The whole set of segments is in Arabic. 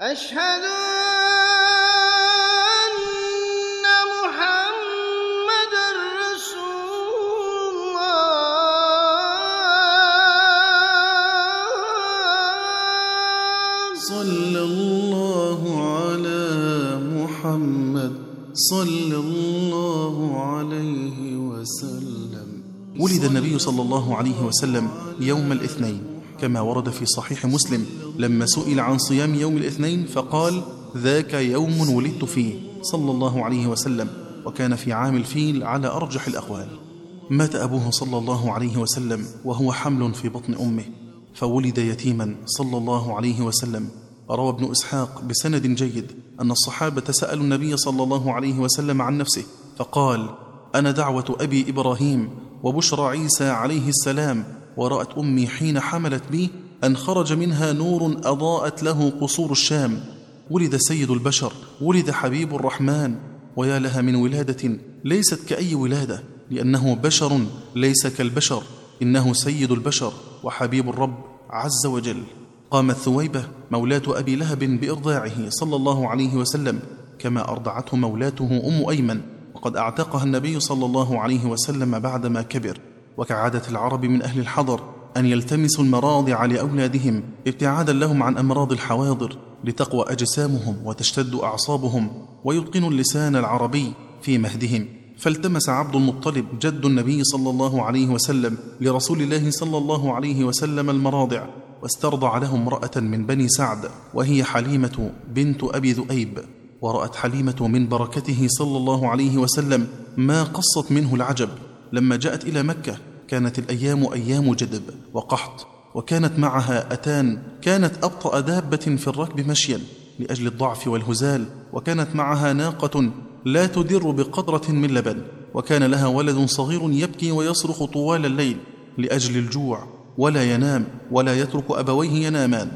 أشهد أن محمد رسول الله. صلى الله على محمد. صلى الله عليه وسلم. ولد النبي صلى الله عليه وسلم يوم الاثنين. كما ورد في صحيح مسلم لما سئل عن صيام يوم الاثنين فقال ذاك يوم ولدت فيه صلى الله عليه وسلم وكان في عام الفيل على أرجح الأقوال. مات أبوه صلى الله عليه وسلم وهو حمل في بطن أمه فولد يتيما صلى الله عليه وسلم. روى ابن إسحاق بسند جيد أن الصحابة سألوا النبي صلى الله عليه وسلم عن نفسه فقال أنا دعوة أبي إبراهيم وبشرى عيسى عليه السلام ورأت أمي حين حملت بي أن خرج منها نور أضاءت له قصور الشام. ولد سيد البشر ولد حبيب الرحمن. ويا لها من ولادة ليست كأي ولادة لأنه بشر ليس كالبشر. إنه سيد البشر وحبيب الرب عز وجل. قامت ثويبة مولاة أبي لهب بإرضاعه صلى الله عليه وسلم كما أرضعته مولاته أم أيمن. وقد أعتقها النبي صلى الله عليه وسلم بعدما كبر. وكعادة العرب من أهل الحضر أن يلتمسوا المراضع لأولادهم ابتعادا لهم عن أمراض الحواضر لتقوى أجسامهم وتشتد أعصابهم ويتقنوا اللسان العربي في مهدهم. فالتمس عبد المطلب جد النبي صلى الله عليه وسلم لرسول الله صلى الله عليه وسلم المراضع واسترضع له امرأة من بني سعد وهي حليمة بنت أبي ذؤيب. ورأت حليمة من بركته صلى الله عليه وسلم ما قصت منه العجب. لما جاءت إلى مكة كانت الأيام أيام جدب وقحط وكانت معها أتان كانت أبطأ دابة في الركب مشيا لأجل الضعف والهزال وكانت معها ناقة لا تدر بقطرة من لبن وكان لها ولد صغير يبكي ويصرخ طوال الليل لأجل الجوع ولا ينام ولا يترك أبويه ينامان.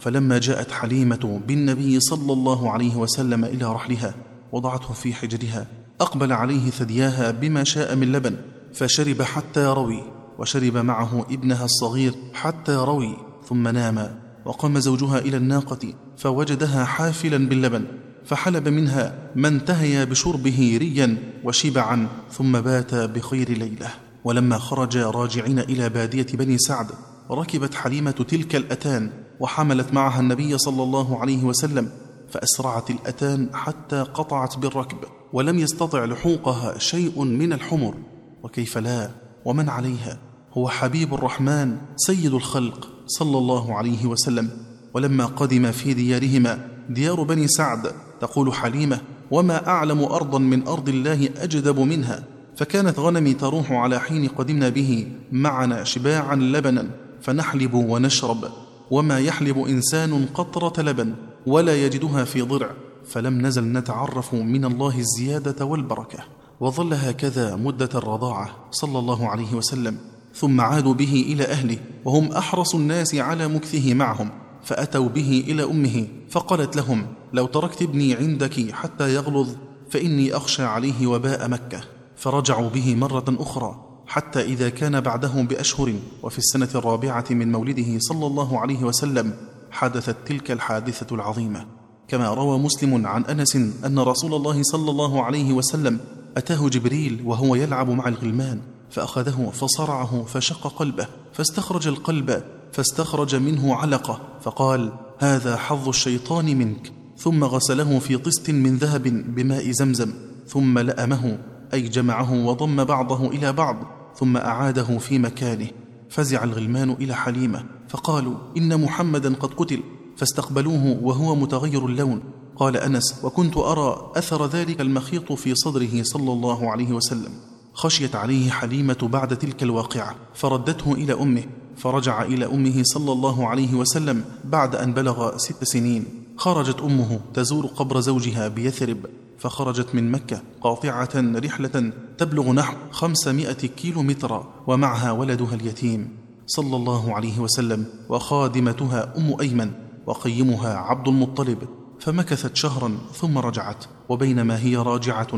فلما جاءت حليمة بالنبي صلى الله عليه وسلم إلى رحلها وضعته في حجرها أقبل عليه ثدياها بما شاء من لبن فشرب حتى روي وشرب معه ابنها الصغير حتى روي ثم نام وقام زوجها إلى الناقة فوجدها حافلا باللبن فحلب منها ما انتهي بشربه ريا وشبعا ثم بات بخير ليلة. ولما خرج راجعين إلى بادية بني سعد ركبت حليمة تلك الأتان وحملت معها النبي صلى الله عليه وسلم فأسرعت الأتان حتى قطعت بالركب ولم يستطع لحوقها شيء من الحمر. وكيف لا؟ ومن عليها؟ هو حبيب الرحمن سيد الخلق صلى الله عليه وسلم. ولما قدم في ديارهما ديار بني سعد تقول حليمة وما أعلم أرضا من أرض الله أجدب منها. فكانت غنمي تروح على حين قدمنا به معنا شباعا لبنا فنحلب ونشرب. وما يحلب إنسان قطرة لبن ولا يجدها في ضرع. فلم نزل نتعرف من الله الزيادة والبركة. وظل هكذا مدة الرضاعة صلى الله عليه وسلم ثم عادوا به إلى أهله وهم أحرص الناس على مكثه معهم فأتوا به إلى أمه فقالت لهم لو تركت ابني عندك حتى يغلظ فإني أخشى عليه وباء مكة. فرجعوا به مرة أخرى حتى إذا كان بعدهم بأشهر وفي السنة الرابعة من مولده صلى الله عليه وسلم حدثت تلك الحادثة العظيمة. كما روى مسلم عن أنس أن رسول الله صلى الله عليه وسلم أتاه جبريل وهو يلعب مع الغلمان فأخذه فصرعه فشق قلبه فاستخرج القلب فاستخرج منه علقة فقال هذا حظ الشيطان منك. ثم غسله في طست من ذهب بماء زمزم ثم لأمه أي جمعه وضم بعضه إلى بعض ثم أعاده في مكانه. فزع الغلمان إلى حليمة فقالوا إن محمدا قد قتل. فاستقبلوه وهو متغير اللون قال أنس وكنت أرى أثر ذلك المخيط في صدره صلى الله عليه وسلم. خشيت عليه حليمة بعد تلك الواقعة فردته إلى أمه فرجع إلى أمه صلى الله عليه وسلم بعد أن بلغ ست سنين. خرجت أمه تزور قبر زوجها بيثرب فخرجت من مكة قاطعة رحلة تبلغ نحو خمسمائة كيلو متر ومعها ولدها اليتيم. صلى الله عليه وسلم وخادمتها أم أيمن وقيمها عبد المطلب. فمكثت شهرا ثم رجعت وبينما هي راجعة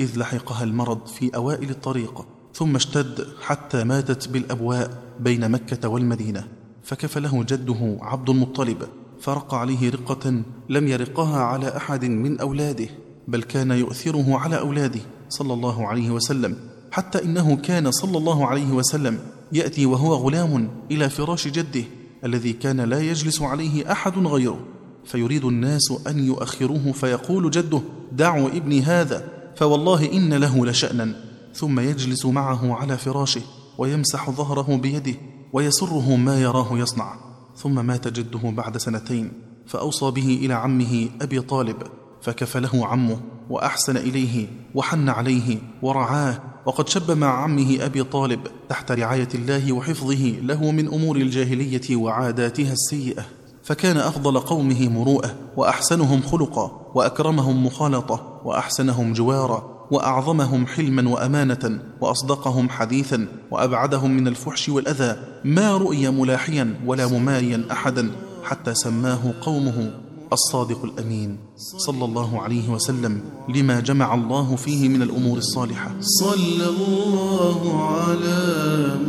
إذ لحقها المرض في أوائل الطريق ثم اشتد حتى ماتت بالأبواء بين مكة والمدينة. فكفله جده عبد المطلب فرق عليه رقة لم يرقها على أحد من أولاده بل كان يؤثره على أولاده صلى الله عليه وسلم. حتى إنه كان صلى الله عليه وسلم يأتي وهو غلام إلى فراش جده الذي كان لا يجلس عليه أحد غيره. فيريد الناس أن يؤخروه فيقول جده دعوا ابني هذا فوالله إن له لشأنا. ثم يجلس معه على فراشه ويمسح ظهره بيده ويسره ما يراه يصنع. ثم مات جده بعد سنتين فأوصى به إلى عمه أبي طالب فكفله عمه وأحسن إليه وحن عليه ورعاه وقد شب مع عمه أبي طالب تحت رعاية الله وحفظه له من أمور الجاهلية وعاداتها السيئة. فكان أفضل قومه مروءة وأحسنهم خلقا وأكرمهم مخالطة وأحسنهم جوارا وأعظمهم حلما وأمانة وأصدقهم حديثا وأبعدهم من الفحش والأذى ما رؤي ملاحيا ولا مماريا أحدا حتى سماه قومه الصادق الأمين. صلى الله عليه وسلم لما جمع الله فيه من الأمور الصالحة. صلى الله على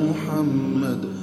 محمد.